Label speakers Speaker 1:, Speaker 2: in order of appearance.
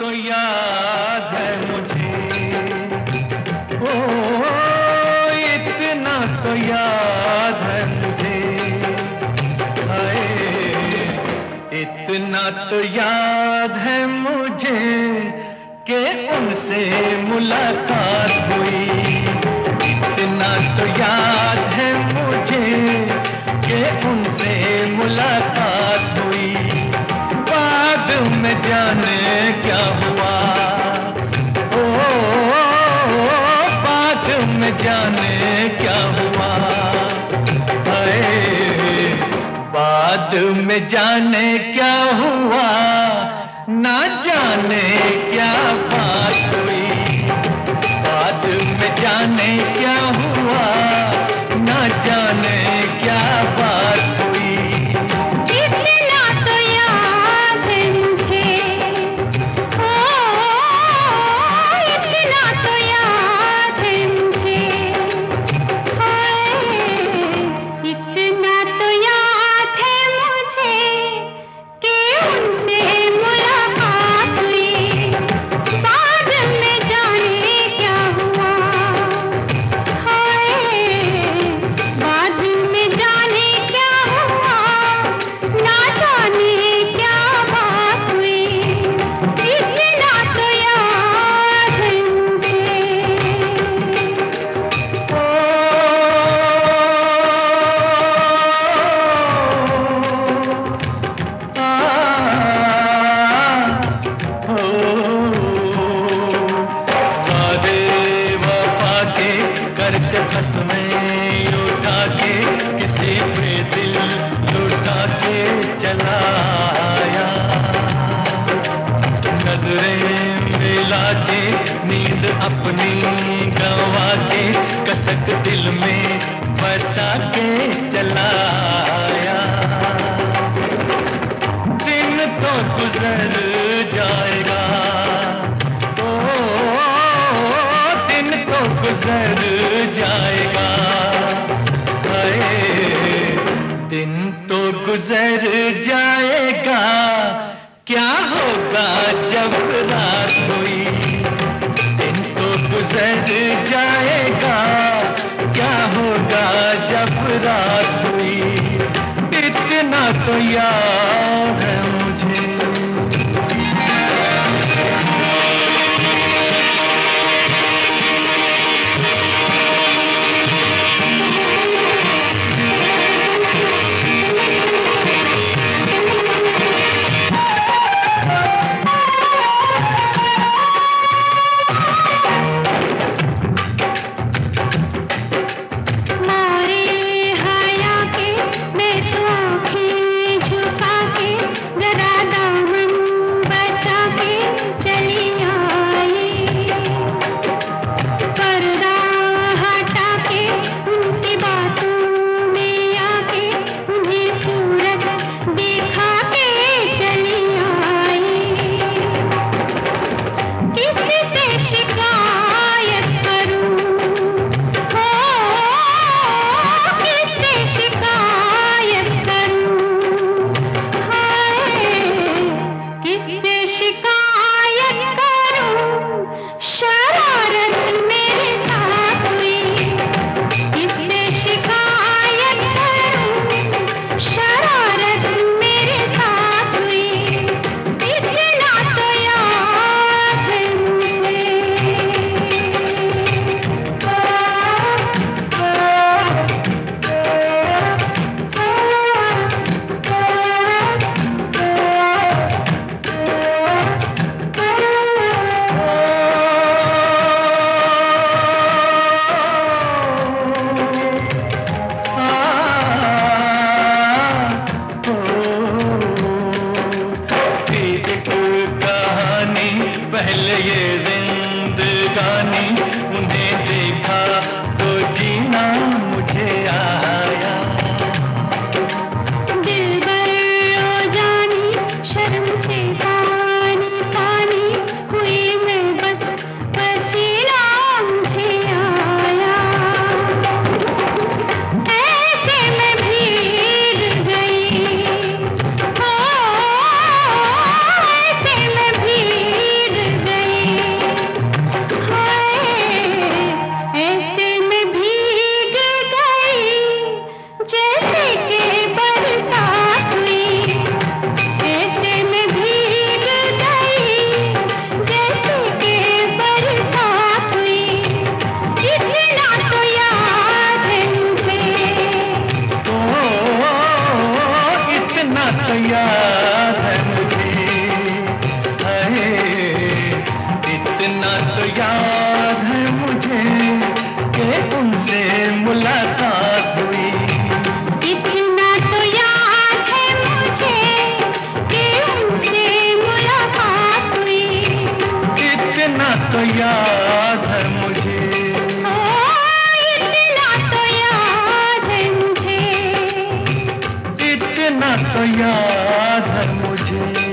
Speaker 1: तो याद है मुझे। ओ, इतना तो याद है मुझे। हाय, इतना तो याद है मुझे कि उनसे मुलाकात हुई। जाने क्या हुआ? बाद में जाने क्या हुआ? ना जाने क्या बसा के चलाया दिन तो गुजर जाएगा। ओ, दिन तो गुजर जाएगा। दिन तो गुजर जाएगा। क्या तो याद तो, तो याद है मुझे कि उनसे मुलाकात हुई। इतना तो याद मुझे
Speaker 2: मुलाकात हुई। इतना तो याद है मुझे।
Speaker 1: ओ, इतना तो याद है मुझे।
Speaker 2: इतना तो याद है मुझे।